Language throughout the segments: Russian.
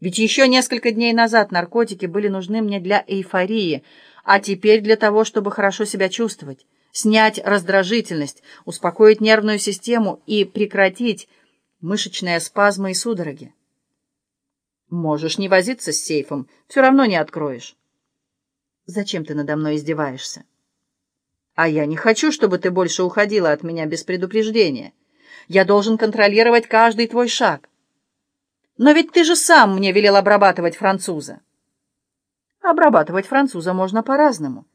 Ведь еще несколько дней назад наркотики были нужны мне для эйфории, а теперь для того, чтобы хорошо себя чувствовать, снять раздражительность, успокоить нервную систему и прекратить мышечные спазмы и судороги. Можешь не возиться с сейфом, все равно не откроешь. Зачем ты надо мной издеваешься? А я не хочу, чтобы ты больше уходила от меня без предупреждения. Я должен контролировать каждый твой шаг. Но ведь ты же сам мне велел обрабатывать француза. Обрабатывать француза можно по-разному.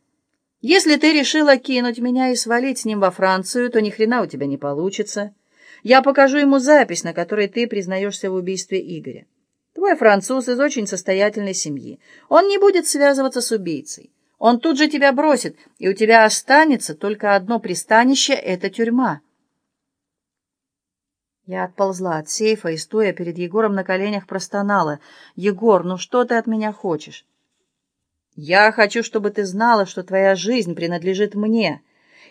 Если ты решила кинуть меня и свалить с ним во Францию, то ни хрена у тебя не получится. Я покажу ему запись, на которой ты признаешься в убийстве Игоря. Твой француз из очень состоятельной семьи. Он не будет связываться с убийцей. Он тут же тебя бросит, и у тебя останется только одно пристанище — это тюрьма. Я отползла от сейфа и, стоя перед Егором на коленях, простонала. «Егор, ну что ты от меня хочешь?» «Я хочу, чтобы ты знала, что твоя жизнь принадлежит мне,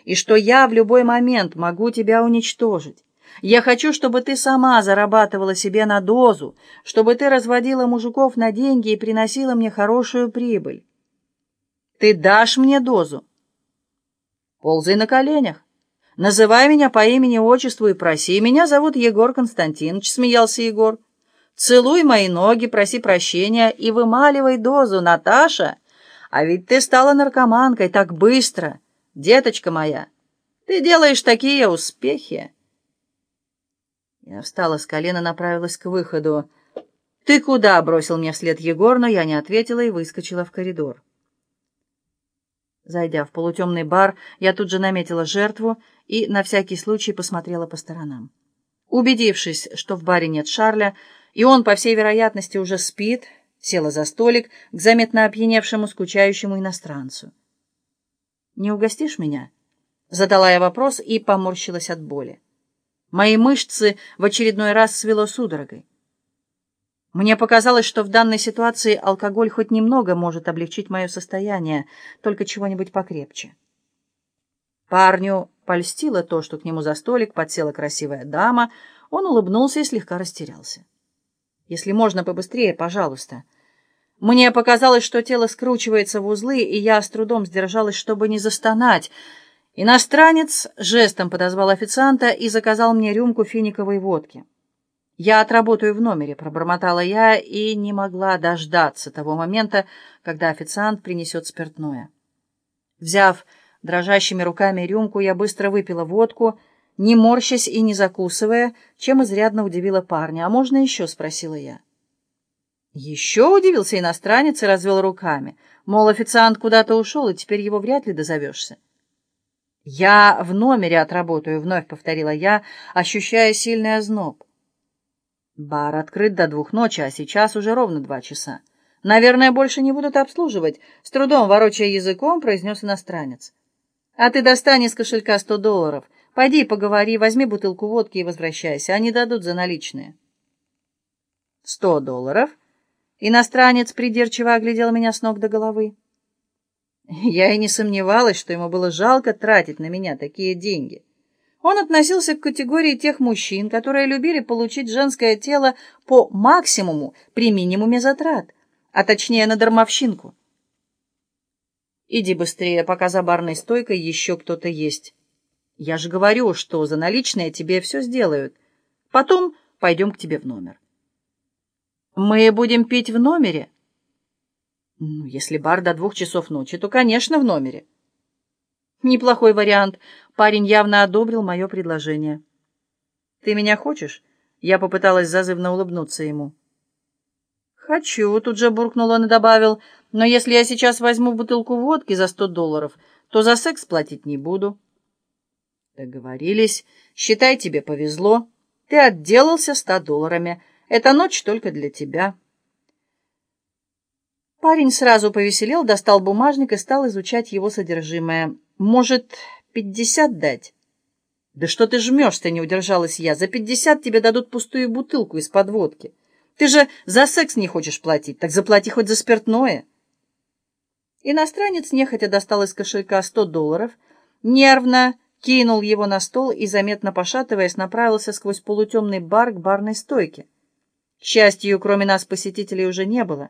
и что я в любой момент могу тебя уничтожить. Я хочу, чтобы ты сама зарабатывала себе на дозу, чтобы ты разводила мужиков на деньги и приносила мне хорошую прибыль. Ты дашь мне дозу?» «Ползай на коленях». Называй меня по имени-отчеству и проси. Меня зовут Егор Константинович, смеялся Егор. Целуй мои ноги, проси прощения и вымаливай дозу, Наташа. А ведь ты стала наркоманкой так быстро, деточка моя. Ты делаешь такие успехи. Я встала с колена, направилась к выходу. «Ты куда?» — бросил мне вслед Егор, но я не ответила и выскочила в коридор. Зайдя в полутемный бар, я тут же наметила жертву и на всякий случай посмотрела по сторонам. Убедившись, что в баре нет Шарля, и он, по всей вероятности, уже спит, села за столик к заметно опьяневшему, скучающему иностранцу. «Не угостишь меня?» — задала я вопрос и поморщилась от боли. Мои мышцы в очередной раз свело судорогой. Мне показалось, что в данной ситуации алкоголь хоть немного может облегчить мое состояние, только чего-нибудь покрепче. Парню польстило то, что к нему за столик подсела красивая дама, он улыбнулся и слегка растерялся. «Если можно побыстрее, пожалуйста». Мне показалось, что тело скручивается в узлы, и я с трудом сдержалась, чтобы не застонать. Иностранец жестом подозвал официанта и заказал мне рюмку финиковой водки. «Я отработаю в номере», — пробормотала я и не могла дождаться того момента, когда официант принесет спиртное. Взяв дрожащими руками рюмку, я быстро выпила водку, не морщась и не закусывая, чем изрядно удивила парня. «А можно еще?» — спросила я. Еще удивился иностранец и развел руками. Мол, официант куда-то ушел, и теперь его вряд ли дозовешься. «Я в номере отработаю», — вновь повторила я, ощущая сильный озноб. Бар открыт до двух ночи, а сейчас уже ровно два часа. Наверное, больше не будут обслуживать, с трудом ворочая языком, произнес иностранец. А ты достань из кошелька сто долларов. Пойди поговори, возьми бутылку водки и возвращайся. Они дадут за наличные. Сто долларов? Иностранец придирчиво оглядел меня с ног до головы. Я и не сомневалась, что ему было жалко тратить на меня такие деньги. Он относился к категории тех мужчин, которые любили получить женское тело по максимуму при минимуме затрат, а точнее на дармовщинку. «Иди быстрее, пока за барной стойкой еще кто-то есть. Я же говорю, что за наличные тебе все сделают. Потом пойдем к тебе в номер». «Мы будем пить в номере?» «Ну, если бар до двух часов ночи, то, конечно, в номере». Неплохой вариант. Парень явно одобрил мое предложение. «Ты меня хочешь?» Я попыталась зазывно улыбнуться ему. «Хочу», — тут же буркнул он и добавил, «но если я сейчас возьму бутылку водки за сто долларов, то за секс платить не буду». «Договорились. Считай, тебе повезло. Ты отделался ста долларами. Эта ночь только для тебя». Парень сразу повеселел, достал бумажник и стал изучать его содержимое. Может, пятьдесят дать? Да что ты жмешь-то, не удержалась я. За пятьдесят тебе дадут пустую бутылку из подводки. Ты же за секс не хочешь платить, так заплати хоть за спиртное. Иностранец нехотя достал из кошелька сто долларов, нервно кинул его на стол и, заметно пошатываясь, направился сквозь полутемный бар к барной стойке. К счастью, кроме нас посетителей уже не было.